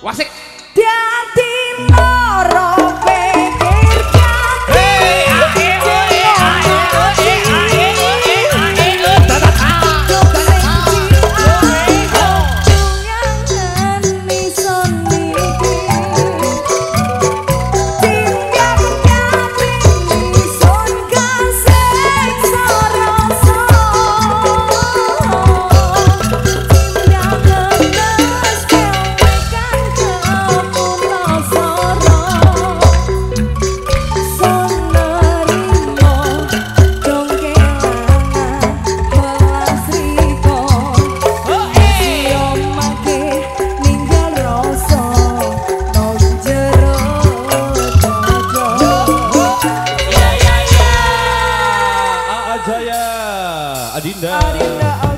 Wasik Adinda Adinda